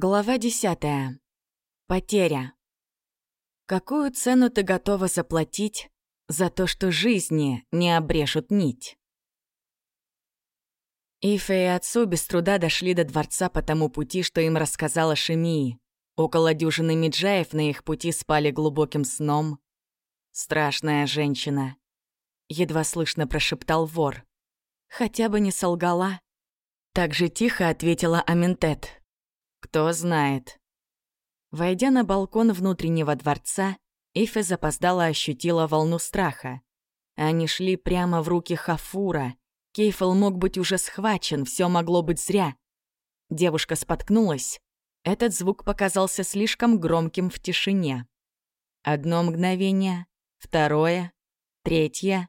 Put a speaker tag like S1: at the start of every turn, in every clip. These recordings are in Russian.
S1: Глава десятая. Потеря. Какую цену ты готова заплатить за то, что жизни не обрежут нить? Ифе и отцу без труда дошли до дворца по тому пути, что им рассказала Шемии. Около дюжины меджаев на их пути спали глубоким сном. Страшная женщина. Едва слышно прошептал вор. Хотя бы не солгала. Так же тихо ответила Аментет. Кто знает. Войдя на балкон внутреннего дворца, Ифе запоздала ощутила волну страха. Они шли прямо в руки Хафура. Кейфел мог быть уже схвачен, все могло быть зря. Девушка споткнулась. Этот звук показался слишком громким в тишине. Одно мгновение, второе, третье.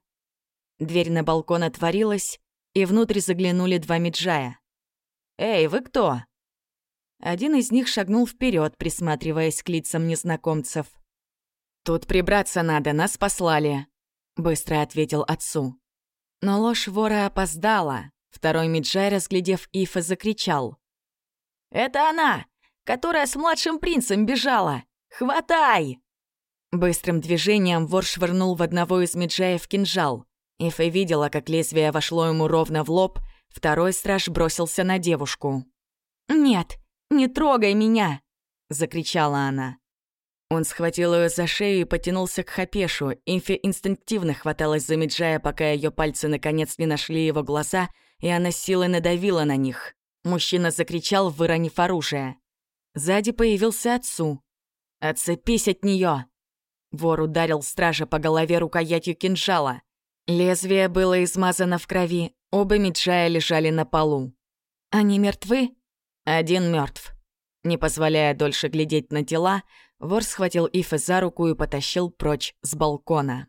S1: Дверь на балкон отворилась, и внутрь заглянули два меджая. «Эй, вы кто?» Один из них шагнул вперед, присматриваясь к лицам незнакомцев. «Тут прибраться надо, нас послали», — быстро ответил отцу. Но ложь вора опоздала. Второй Миджай, разглядев Ифа, закричал. «Это она, которая с младшим принцем бежала! Хватай!» Быстрым движением вор швырнул в одного из Миджаев кинжал. Ифа видела, как лезвие вошло ему ровно в лоб, второй страж бросился на девушку. «Нет, «Не трогай меня!» — закричала она. Он схватил ее за шею и потянулся к Хапешу. Инфи инстинктивно хваталась за Меджая, пока ее пальцы наконец не нашли его глаза, и она силой надавила на них. Мужчина закричал, выронив оружие. Сзади появился отцу. «Отцепись от нее! Вор ударил стража по голове рукоятью кинжала. Лезвие было измазано в крови, оба Меджая лежали на полу. «Они мертвы?» Один мертв. Не позволяя дольше глядеть на тела, вор схватил Ифа за руку и потащил прочь с балкона.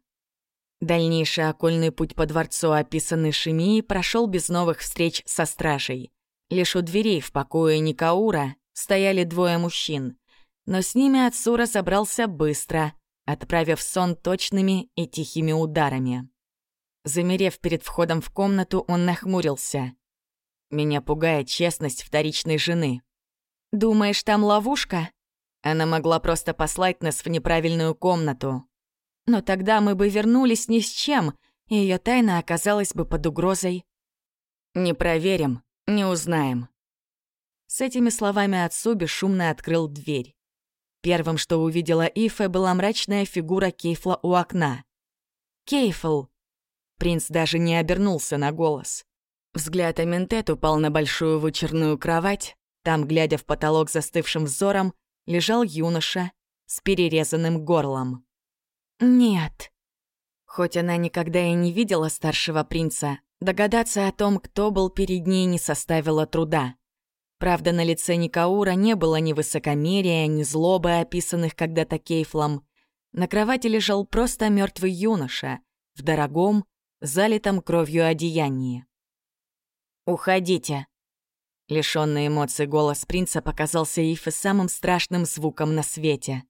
S1: Дальнейший окольный путь по дворцу, описанный Шимией, прошел без новых встреч со стражей. Лишь у дверей в покое Никаура стояли двое мужчин. Но с ними отцу разобрался быстро, отправив сон точными и тихими ударами. Замерев перед входом в комнату, он нахмурился. Меня пугает честность вторичной жены. Думаешь, там ловушка? Она могла просто послать нас в неправильную комнату. Но тогда мы бы вернулись ни с чем, и ее тайна оказалась бы под угрозой. Не проверим, не узнаем. С этими словами отцу бесшумно открыл дверь. Первым, что увидела Ифе, была мрачная фигура Кейфла у окна. «Кейфл!» Принц даже не обернулся на голос. Взгляд Аментет упал на большую вычерную кровать. Там, глядя в потолок застывшим взором, лежал юноша с перерезанным горлом. «Нет». Хоть она никогда и не видела старшего принца, догадаться о том, кто был перед ней, не составило труда. Правда, на лице Никаура не было ни высокомерия, ни злобы, описанных когда-то Кейфлом. На кровати лежал просто мертвый юноша в дорогом, залитом кровью одеянии. «Уходите!» Лишённый эмоций голос принца показался Ифе самым страшным звуком на свете.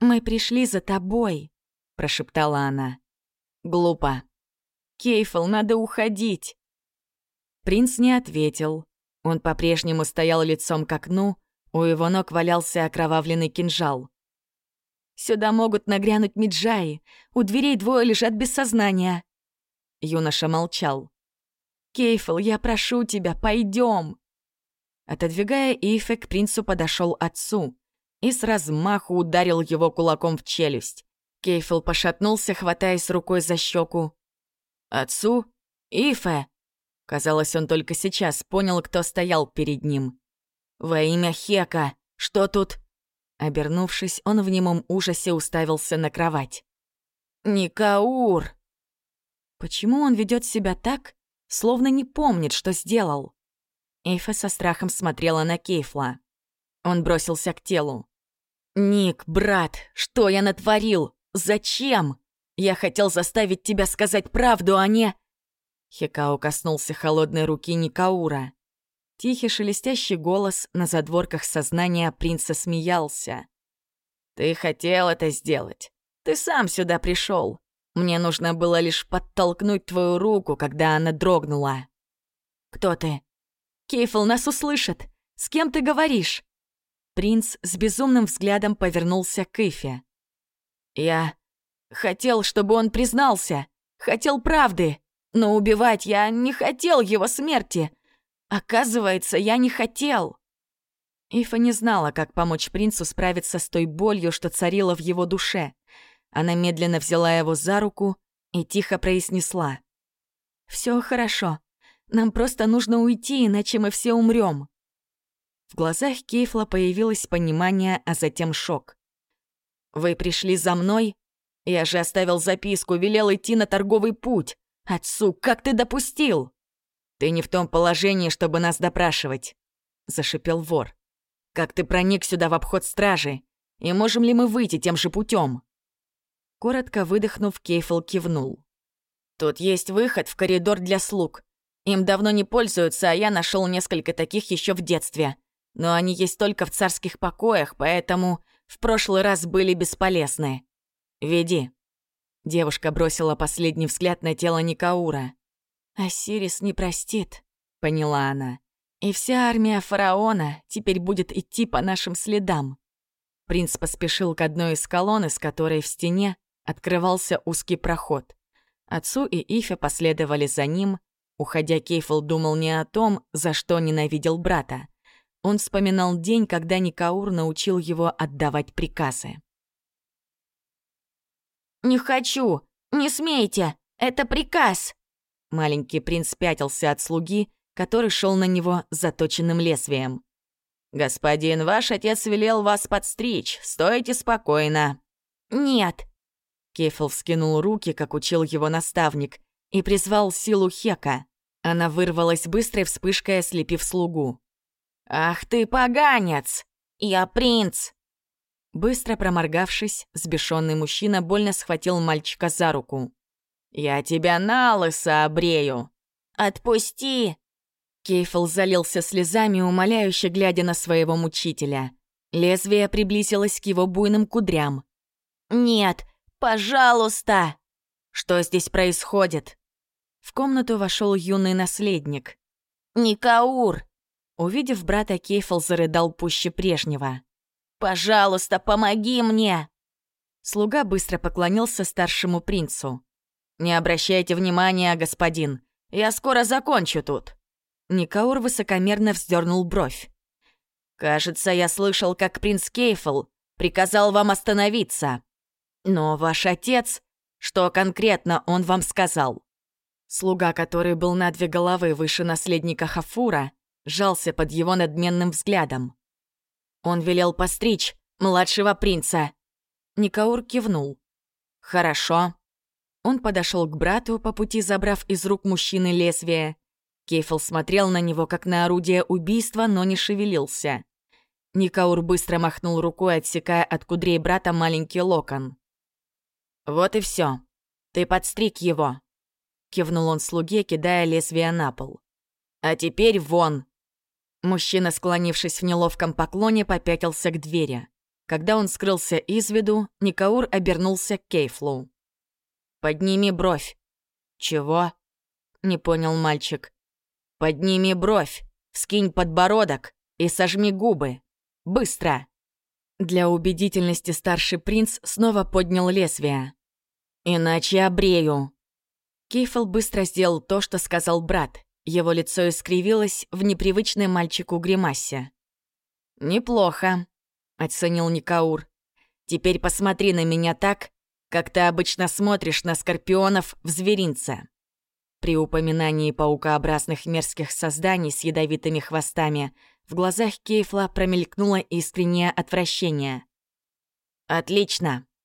S1: «Мы пришли за тобой», — прошептала она. «Глупо. Кейфл, надо уходить!» Принц не ответил. Он по-прежнему стоял лицом к окну, у его ног валялся окровавленный кинжал. «Сюда могут нагрянуть Миджаи. У дверей двое лежат без сознания». Юноша молчал. Кейфл, я прошу тебя, пойдем. Отодвигая Ифе, к принцу подошел отцу и с размаху ударил его кулаком в челюсть. Кейфл пошатнулся, хватаясь рукой за щеку. «Отцу? Ифе!» Казалось, он только сейчас понял, кто стоял перед ним. «Во имя Хека! Что тут?» Обернувшись, он в немом ужасе уставился на кровать. «Никаур!» Почему он ведет себя так, словно не помнит, что сделал. Эйфа со страхом смотрела на Кейфла. Он бросился к телу. «Ник, брат, что я натворил? Зачем? Я хотел заставить тебя сказать правду, а не...» Хикао коснулся холодной руки Никаура. Тихий шелестящий голос на задворках сознания принца смеялся. «Ты хотел это сделать. Ты сам сюда пришел. Мне нужно было лишь подтолкнуть твою руку, когда она дрогнула. «Кто ты?» «Кейфл нас услышит! С кем ты говоришь?» Принц с безумным взглядом повернулся к Ифе. «Я хотел, чтобы он признался, хотел правды, но убивать я не хотел его смерти. Оказывается, я не хотел». Ифа не знала, как помочь принцу справиться с той болью, что царила в его душе. Она медленно взяла его за руку и тихо произнесла. «Всё хорошо. Нам просто нужно уйти, иначе мы все умрем. В глазах Кейфла появилось понимание, а затем шок. «Вы пришли за мной? Я же оставил записку, велел идти на торговый путь. Отцу, как ты допустил?» «Ты не в том положении, чтобы нас допрашивать», — зашипел вор. «Как ты проник сюда в обход стражи? И можем ли мы выйти тем же путем? Коротко выдохнув, Кейфл кивнул. «Тут есть выход в коридор для слуг. Им давно не пользуются, а я нашел несколько таких еще в детстве. Но они есть только в царских покоях, поэтому в прошлый раз были бесполезны. Веди». Девушка бросила последний взгляд на тело Никаура. «Осирис не простит», — поняла она. «И вся армия фараона теперь будет идти по нашим следам». Принц поспешил к одной из колонн, из которой в стене открывался узкий проход. Отцу и Ифе последовали за ним. Уходя, Кейфл думал не о том, за что ненавидел брата. Он вспоминал день, когда Никаур научил его отдавать приказы. «Не хочу! Не смейте! Это приказ!» Маленький принц пятился от слуги, который шел на него заточенным лезвием. «Господин, ваш отец велел вас подстричь. Стойте спокойно». «Нет». Кефл вскинул руки, как учил его наставник, и призвал силу Хека. Она вырвалась быстрой вспышкой, ослепив слугу. «Ах ты, поганец! Я принц!» Быстро проморгавшись, сбешенный мужчина больно схватил мальчика за руку. «Я тебя на лысо обрею!» «Отпусти!» Кейфл залился слезами, умоляюще глядя на своего мучителя. Лезвие приблизилось к его буйным кудрям. «Нет, пожалуйста!» «Что здесь происходит?» В комнату вошел юный наследник. «Никаур!» Увидев брата, Кейфл зарыдал пуще прежнего. «Пожалуйста, помоги мне!» Слуга быстро поклонился старшему принцу. «Не обращайте внимания, господин. Я скоро закончу тут». Никаур высокомерно вздернул бровь. «Кажется, я слышал, как принц Кейфл приказал вам остановиться. Но ваш отец... Что конкретно он вам сказал?» Слуга, который был на две головы выше наследника Хафура, жался под его надменным взглядом. Он велел постричь младшего принца. Никаур кивнул. «Хорошо». Он подошел к брату, по пути забрав из рук мужчины лезвие. Кейфл смотрел на него, как на орудие убийства, но не шевелился. Никаур быстро махнул рукой, отсекая от кудрей брата маленький локон. «Вот и все. Ты подстриг его», — кивнул он слуге, кидая лезвие на пол. «А теперь вон!» Мужчина, склонившись в неловком поклоне, попятился к двери. Когда он скрылся из виду, Никаур обернулся к Кейфлу. «Подними бровь». «Чего?» — не понял мальчик. «Подними бровь, вскинь подбородок и сожми губы. Быстро!» Для убедительности старший принц снова поднял лезвие. «Иначе обрею». Кейфл быстро сделал то, что сказал брат, его лицо искривилось в непривычной мальчику гримасе. «Неплохо», — оценил Никаур. «Теперь посмотри на меня так, как ты обычно смотришь на скорпионов в зверинце». При упоминании паукообразных мерзких созданий с ядовитыми хвостами в глазах Кейфла промелькнуло искреннее отвращение. «Отлично», —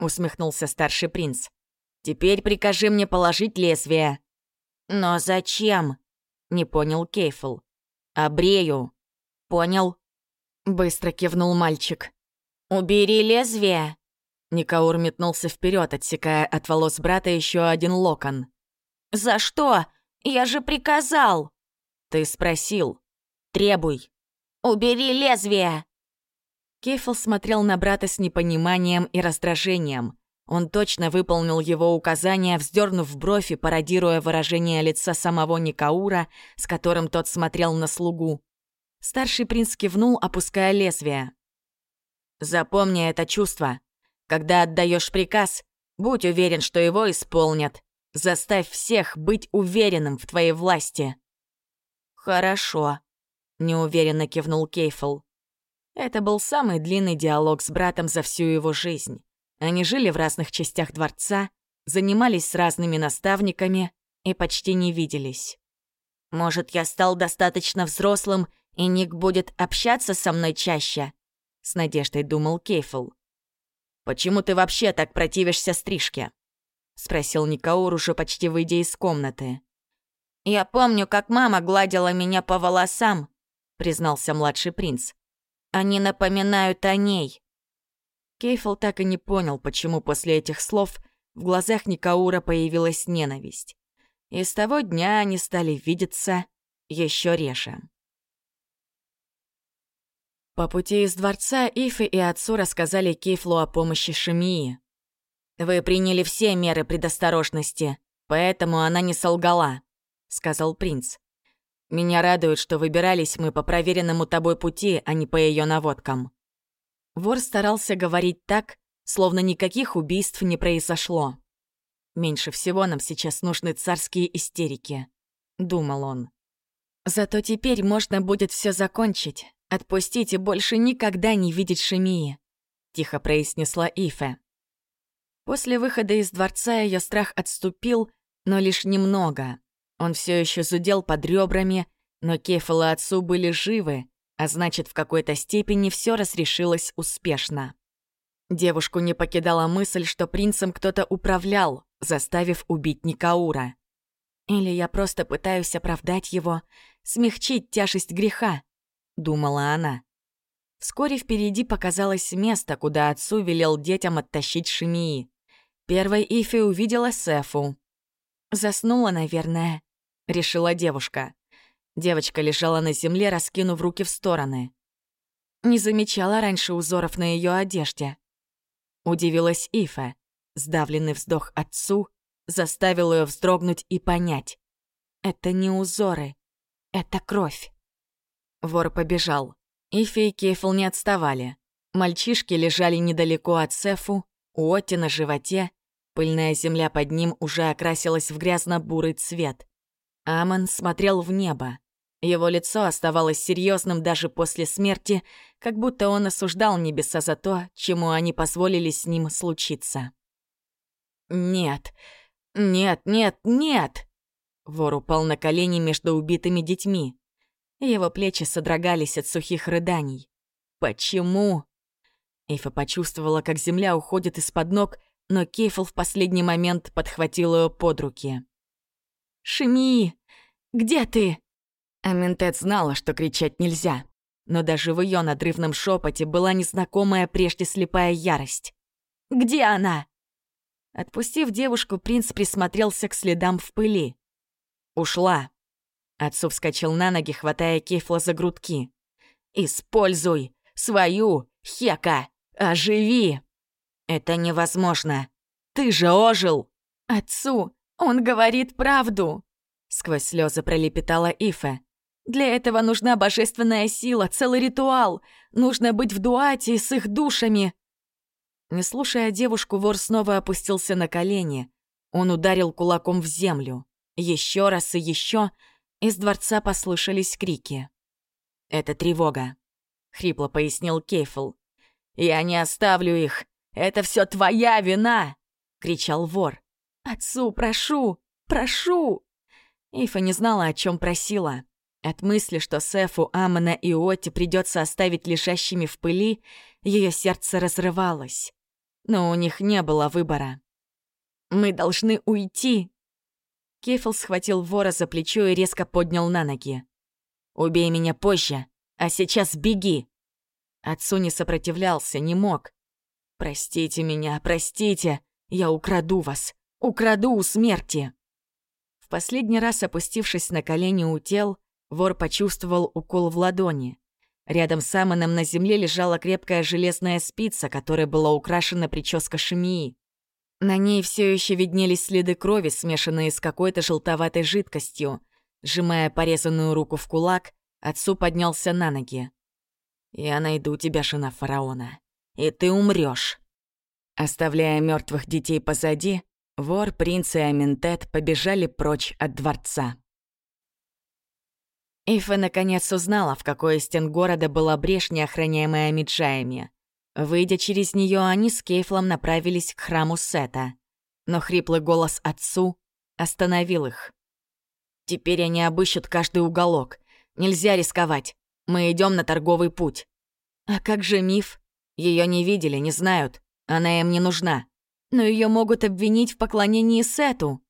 S1: усмехнулся старший принц. «Теперь прикажи мне положить лезвие». «Но зачем?» Не понял Кейфл. «Обрею». «Понял?» Быстро кивнул мальчик. «Убери лезвие!» Никаур метнулся вперед, отсекая от волос брата еще один локон. «За что? Я же приказал!» «Ты спросил. Требуй!» «Убери лезвие!» Кейфл смотрел на брата с непониманием и раздражением. Он точно выполнил его указания, вздернув бровь и пародируя выражение лица самого Никаура, с которым тот смотрел на слугу. Старший принц кивнул, опуская лезвие. Запомни это чувство. Когда отдаешь приказ, будь уверен, что его исполнят. Заставь всех быть уверенным в твоей власти». «Хорошо», — неуверенно кивнул Кейфл. Это был самый длинный диалог с братом за всю его жизнь. Они жили в разных частях дворца, занимались с разными наставниками и почти не виделись. «Может, я стал достаточно взрослым, и Ник будет общаться со мной чаще?» — с надеждой думал Кейфл. «Почему ты вообще так противишься стрижке?» — спросил Никаур, уже почти выйдя из комнаты. «Я помню, как мама гладила меня по волосам», — признался младший принц. «Они напоминают о ней». Кейфл так и не понял, почему после этих слов в глазах Никаура появилась ненависть. И с того дня они стали видеться еще реже. По пути из дворца Ифы и отцу рассказали Кейфлу о помощи Шемии. «Вы приняли все меры предосторожности, поэтому она не солгала», — сказал принц. «Меня радует, что выбирались мы по проверенному тобой пути, а не по ее наводкам». Вор старался говорить так, словно никаких убийств не произошло. «Меньше всего нам сейчас нужны царские истерики», — думал он. «Зато теперь можно будет все закончить, «Отпустите, больше никогда не видеть Шемии», — тихо произнесла Ифе. После выхода из дворца ее страх отступил, но лишь немного. Он все еще зудел под ребрами, но Кефал отцу были живы, а значит, в какой-то степени все разрешилось успешно. Девушку не покидала мысль, что принцем кто-то управлял, заставив убить Никаура. Или я просто пытаюсь оправдать его, смягчить тяжесть греха думала она. Вскоре впереди показалось место, куда отцу велел детям оттащить Шимии. Первой Ифи увидела Сефу. «Заснула, наверное», — решила девушка. Девочка лежала на земле, раскинув руки в стороны. Не замечала раньше узоров на ее одежде. Удивилась Ифа. Сдавленный вздох отцу заставил ее вздрогнуть и понять. Это не узоры, это кровь. Вор побежал. Ифи и Кейфл не отставали. Мальчишки лежали недалеко от Сефу, у Отти на животе. Пыльная земля под ним уже окрасилась в грязно-бурый цвет. Амон смотрел в небо. Его лицо оставалось серьезным даже после смерти, как будто он осуждал небеса за то, чему они позволили с ним случиться. «Нет, нет, нет, нет!» Вор упал на колени между убитыми детьми. Его плечи содрогались от сухих рыданий. «Почему?» Эйфа почувствовала, как земля уходит из-под ног, но Кейфл в последний момент подхватил ее под руки. «Шими! Где ты?» Аментет знала, что кричать нельзя, но даже в ее надрывном шепоте была незнакомая прежде слепая ярость. «Где она?» Отпустив девушку, принц присмотрелся к следам в пыли. «Ушла», Отцу вскочил на ноги, хватая Кейфла за грудки. «Используй свою, Хека! Оживи!» «Это невозможно! Ты же ожил!» «Отцу! Он говорит правду!» Сквозь слезы пролепетала Ифе. «Для этого нужна божественная сила, целый ритуал. Нужно быть в дуате с их душами». Не слушая девушку, вор снова опустился на колени. Он ударил кулаком в землю. Еще раз и еще, из дворца послышались крики. «Это тревога», — хрипло пояснил Кейфл. «Я не оставлю их! Это все твоя вина!» — кричал вор. «Отцу, прошу! Прошу!» Ифа не знала, о чем просила. От мысли, что Сефу, Амона и Оти придется оставить лежащими в пыли, ее сердце разрывалось. Но у них не было выбора. «Мы должны уйти!» Кейфл схватил вора за плечо и резко поднял на ноги. «Убей меня позже, а сейчас беги!» Отцу не сопротивлялся, не мог. «Простите меня, простите! Я украду вас! Украду у смерти!» Последний раз, опустившись на колени у тел, вор почувствовал укол в ладони. Рядом с Амоном на земле лежала крепкая железная спица, которой была украшена прическа Шемии. На ней все еще виднелись следы крови, смешанные с какой-то желтоватой жидкостью. Сжимая порезанную руку в кулак, отцу поднялся на ноги. «Я найду тебя, жена фараона. и ты умрешь. Оставляя мертвых детей позади, вор, принц и Аминтет побежали прочь от дворца. Ифа наконец узнала, в какой из стен города была брешь, неохраняемая Амиджаями. Выйдя через нее, они с Кейфлом направились к храму Сета. Но хриплый голос отцу остановил их. «Теперь они обыщут каждый уголок. Нельзя рисковать. Мы идем на торговый путь». «А как же миф? Ее не видели, не знают. Она им не нужна. Но ее могут обвинить в поклонении Сету».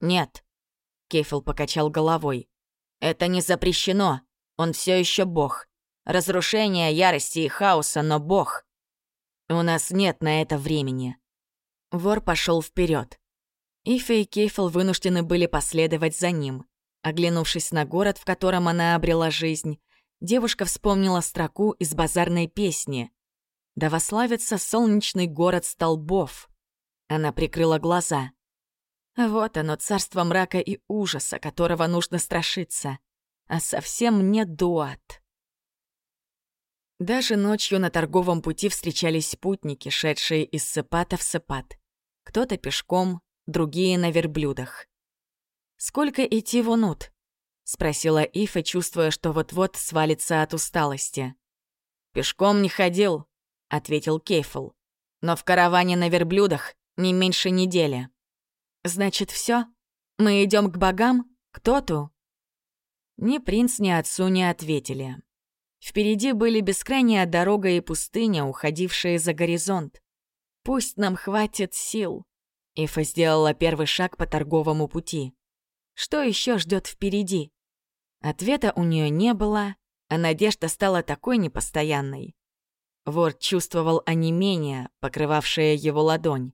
S1: «Нет», — Кейфл покачал головой. «Это не запрещено. Он все еще бог. Разрушение, ярости и хаоса, но бог. У нас нет на это времени». Вор пошел вперед. Ифе и Кейфл вынуждены были последовать за ним. Оглянувшись на город, в котором она обрела жизнь, девушка вспомнила строку из базарной песни «Да вославится солнечный город столбов». Она прикрыла глаза. Вот оно, царство мрака и ужаса, которого нужно страшиться. А совсем не дуат. Даже ночью на торговом пути встречались спутники, шедшие из Сепата в Сепат. Кто-то пешком, другие на верблюдах. «Сколько идти в Унут?» — спросила Ифа, чувствуя, что вот-вот свалится от усталости. «Пешком не ходил», — ответил Кейфл. «Но в караване на верблюдах не меньше недели». «Значит, все? Мы идем к богам? К Тоту?» Ни принц, ни отцу не ответили. Впереди были бескрайняя дорога и пустыня, уходившие за горизонт. «Пусть нам хватит сил», — Ифа сделала первый шаг по торговому пути. Что еще ждет впереди? Ответа у нее не было, а надежда стала такой непостоянной. Вор чувствовал онемение, покрывавшее его ладонь.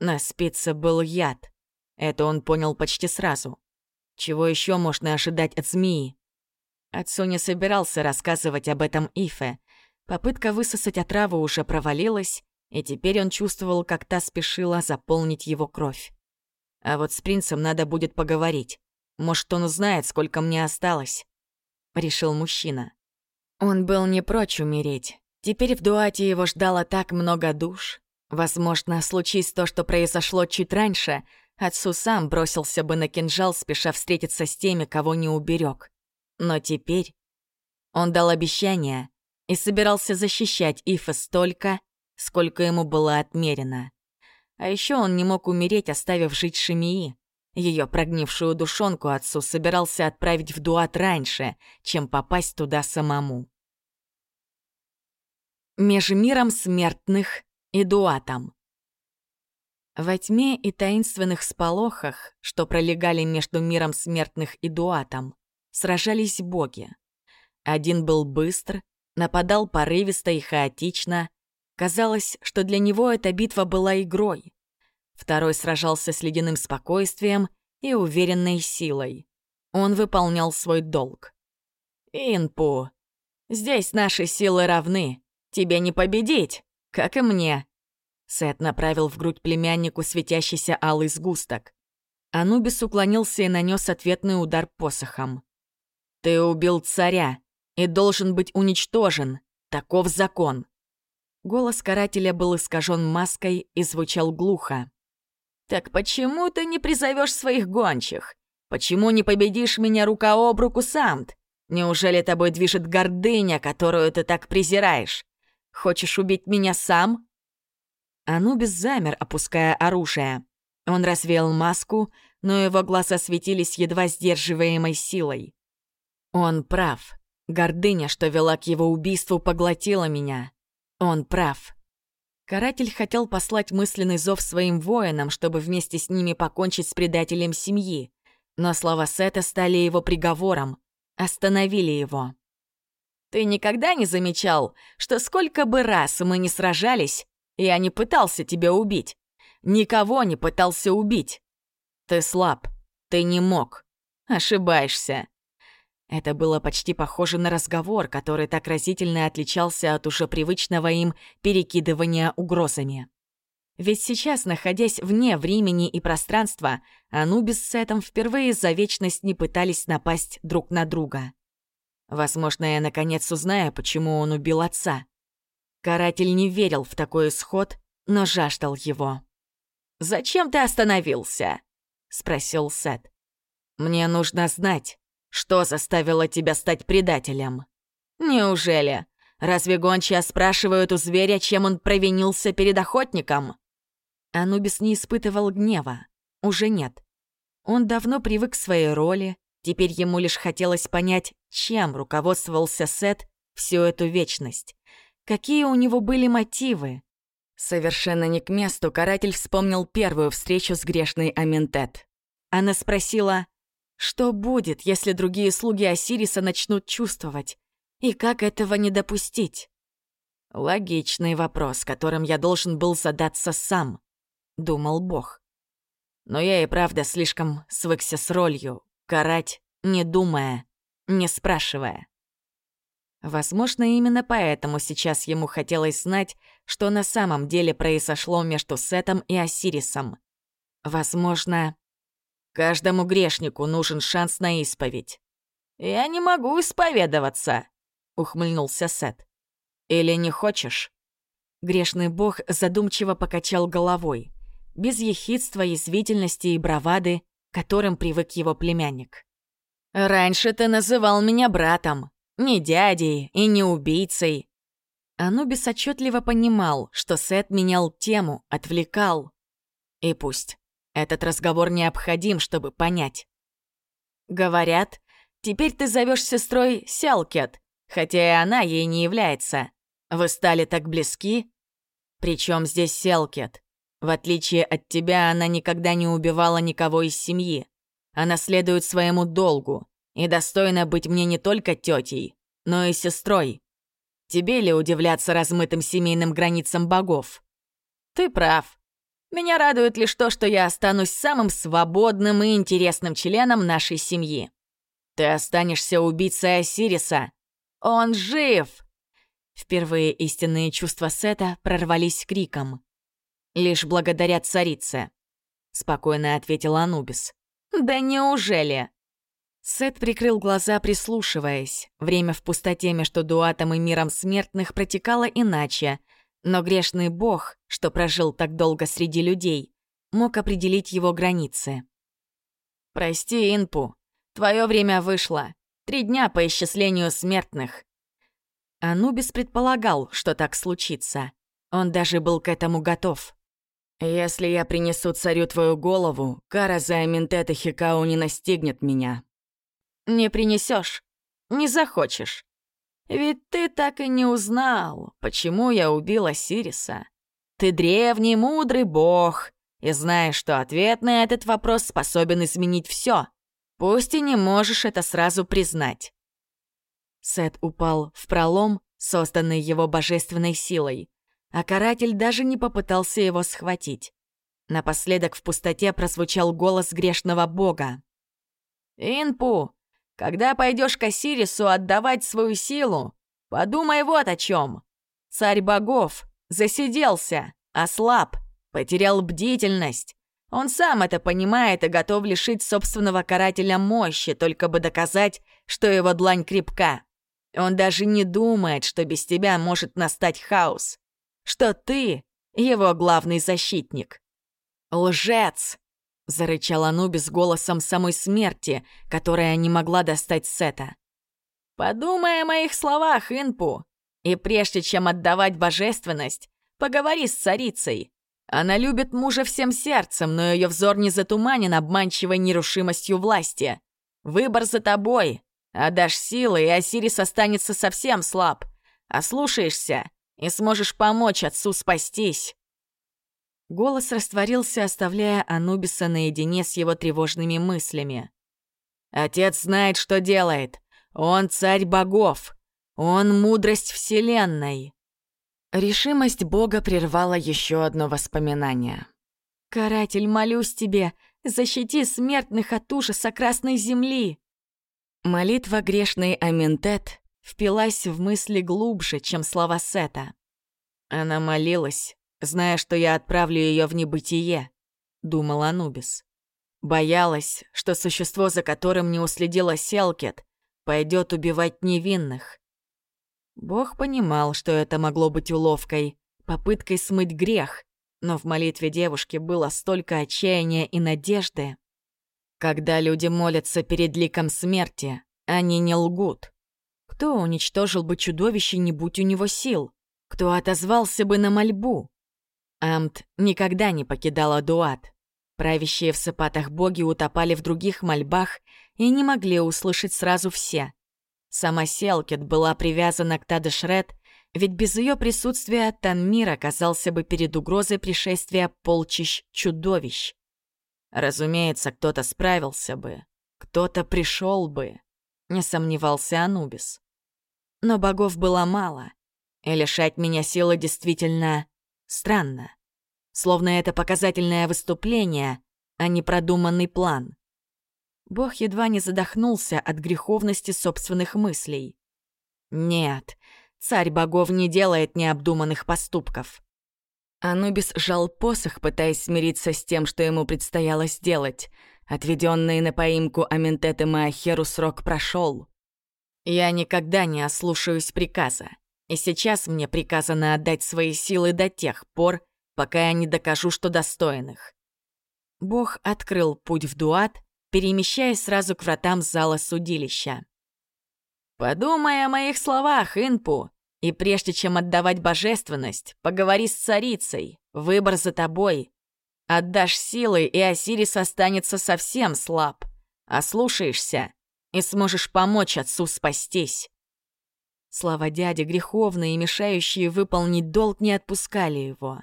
S1: На спице был яд. Это он понял почти сразу. Чего еще можно ожидать от змеи? Отцу не собирался рассказывать об этом Ифе. Попытка высосать отраву уже провалилась, и теперь он чувствовал, как та спешила заполнить его кровь. А вот с принцем надо будет поговорить. Может, он узнает, сколько мне осталось. Решил мужчина. Он был не прочь умереть. Теперь в Дуате его ждало так много душ. Возможно, случись то, что произошло чуть раньше, отцу сам бросился бы на кинжал, спеша встретиться с теми, кого не уберег. Но теперь он дал обещание и собирался защищать Ифа столько, сколько ему было отмерено. А еще он не мог умереть, оставив жить Шемии. Ее прогнившую душонку отцу собирался отправить в Дуат раньше, чем попасть туда самому. Меж миром смертных и Дуатом. Во тьме и таинственных сполохах, что пролегали между миром смертных и Дуатом, сражались боги. Один был быстр, нападал порывисто и хаотично, Казалось, что для него эта битва была игрой. Второй сражался с ледяным спокойствием и уверенной силой. Он выполнял свой долг. «Инпу, здесь наши силы равны. Тебе не победить, как и мне». Сет направил в грудь племяннику светящийся алый сгусток. Анубис уклонился и нанес ответный удар посохом. «Ты убил царя и должен быть уничтожен. Таков закон. Голос карателя был искажен маской и звучал глухо. «Так почему ты не призовешь своих гончих? Почему не победишь меня рука об руку, Самт? Неужели тобой движет гордыня, которую ты так презираешь? Хочешь убить меня сам?» Анубис замер, опуская оружие. Он развеял маску, но его глаза светились едва сдерживаемой силой. Он прав. Гордыня, что вела к его убийству, поглотила меня. Он прав. Каратель хотел послать мысленный зов своим воинам, чтобы вместе с ними покончить с предателем семьи. Но слова Сета стали его приговором. Остановили его. «Ты никогда не замечал, что сколько бы раз мы не сражались, я не пытался тебя убить? Никого не пытался убить. Ты слаб, ты не мог. Ошибаешься. Это было почти похоже на разговор, который так разительно отличался от уже привычного им перекидывания угрозами. Ведь сейчас, находясь вне времени и пространства, Анубис с Сетом впервые за вечность не пытались напасть друг на друга. Возможно, я наконец узнаю, почему он убил отца. Каратель не верил в такой исход, но жаждал его. «Зачем ты остановился?» — спросил Сет. «Мне нужно знать, что заставило тебя стать предателем». «Неужели? Разве гончие спрашивают у зверя, чем он провинился перед охотником?» Анубис не испытывал гнева. Уже нет. Он давно привык к своей роли, теперь ему лишь хотелось понять, чем руководствовался Сет всю эту вечность. Какие у него были мотивы? Совершенно не к месту каратель вспомнил первую встречу с грешной Аментет. Она спросила, что будет, если другие слуги Осириса начнут чувствовать, и как этого не допустить? Логичный вопрос, которым я должен был задаться сам, думал Бог. Но я и правда слишком свыкся с ролью, карать, не думая, не спрашивая. Возможно, именно поэтому сейчас ему хотелось знать, что на самом деле произошло между Сетом и Осирисом. Возможно, каждому грешнику нужен шанс на исповедь. «Я не могу исповедоваться», — ухмыльнулся Сет. «Или не хочешь?» Грешный бог задумчиво покачал головой, без ехидства, язвительности и бравады, которым привык его племянник. «Раньше ты называл меня братом, не дядей и не убийцей. Анубис отчетливо понимал, что Сет менял тему, отвлекал. И пусть. Этот разговор необходим, чтобы понять. Говорят, теперь ты зовешь сестрой Селкет, хотя и она ей не является. Вы стали так близки? Причем здесь Селкет? В отличие от тебя, она никогда не убивала никого из семьи. Она следует своему долгу и достойна быть мне не только тетей, но и сестрой. Тебе ли удивляться размытым семейным границам богов? Ты прав. Меня радует лишь то, что я останусь самым свободным и интересным членом нашей семьи. Ты останешься убийцей Осириса. Он жив! Впервые истинные чувства Сета прорвались криком. «Лишь благодаря царице», — спокойно ответил Анубис. «Да неужели?» Сет прикрыл глаза, прислушиваясь. Время в пустоте между дуатом и миром смертных протекало иначе, но грешный бог, что прожил так долго среди людей, мог определить его границы. «Прости, Инпу, твое время вышло. Три дня по исчислению смертных». Анубис предполагал, что так случится. Он даже был к этому готов. «Если я принесу царю твою голову, кара за Аминтет и Хикау не настигнет меня», не принесешь, не захочешь. Ведь ты так и не узнал, почему я убила Сириса. Ты древний, мудрый бог, и знаешь, что ответ на этот вопрос способен изменить все. Пусть и не можешь это сразу признать. Сет упал в пролом, созданный его божественной силой, а каратель даже не попытался его схватить. Напоследок в пустоте прозвучал голос грешного бога. «Инпу, когда пойдешь к Осирису отдавать свою силу, подумай вот о чем. Царь богов засиделся, ослаб, потерял бдительность. Он сам это понимает и готов лишить собственного карателя мощи, только бы доказать, что его длань крепка. Он даже не думает, что без тебя может настать хаос. Что ты — его главный защитник. Лжец! Зарычал Анубис голосом самой смерти, которая не могла достать Сета. «Подумай о моих словах, Инпу, и прежде чем отдавать божественность, поговори с царицей. Она любит мужа всем сердцем, но ее взор не затуманен обманчивой нерушимостью власти. Выбор за тобой. Отдашь силы, и Осирис останется совсем слаб. Ослушаешься, и сможешь помочь отцу спастись. Голос растворился, оставляя Анубиса наедине с его тревожными мыслями. «Отец знает, что делает. Он царь богов. Он мудрость Вселенной». Решимость Бога прервала еще одно воспоминание. «Каратель, молюсь тебе, защити смертных от ужаса Красной Земли!» Молитва грешной Аментет впилась в мысли глубже, чем слова Сета. Она молилась, зная, что я отправлю ее в небытие», — думал Анубис. Боялась, что существо, за которым не уследила Селкет, пойдет убивать невинных. Бог понимал, что это могло быть уловкой, попыткой смыть грех, но в молитве девушки было столько отчаяния и надежды. Когда люди молятся перед ликом смерти, они не лгут. Кто уничтожил бы чудовище, не будь у него сил? Кто отозвался бы на мольбу? Амт никогда не покидала Дуат. Правящие в сапатах боги утопали в других мольбах и не могли услышать сразу все. Сама Селкет была привязана к Тадешред, ведь без ее присутствия Танмир оказался бы перед угрозой пришествия полчищ чудовищ. Разумеется, кто-то справился бы, кто-то пришел бы, не сомневался Анубис. Но богов было мало, и лишать меня силы действительно странно. Словно это показательное выступление, а не продуманный план. Бог едва не задохнулся от греховности собственных мыслей. Нет, царь богов не делает необдуманных поступков. Анубис жал посох, пытаясь смириться с тем, что ему предстояло сделать. Отведенный на поимку Аментет и Маахеру срок прошел. Я никогда не ослушаюсь приказа. И сейчас мне приказано отдать свои силы до тех пор, пока я не докажу, что достоин их. Бог открыл путь в Дуат, перемещаясь сразу к вратам зала судилища. «Подумай о моих словах, Инпу, и прежде чем отдавать божественность, поговори с царицей, выбор за тобой. Отдашь силы, и Осирис останется совсем слаб. Ослушаешься, и сможешь помочь отцу спастись». Слова дяди, греховные и мешающие выполнить долг, не отпускали его.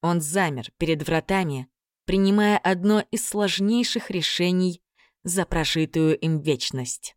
S1: Он замер перед вратами, принимая одно из сложнейших решений за прожитую им вечность.